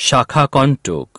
শাখাকণ্টক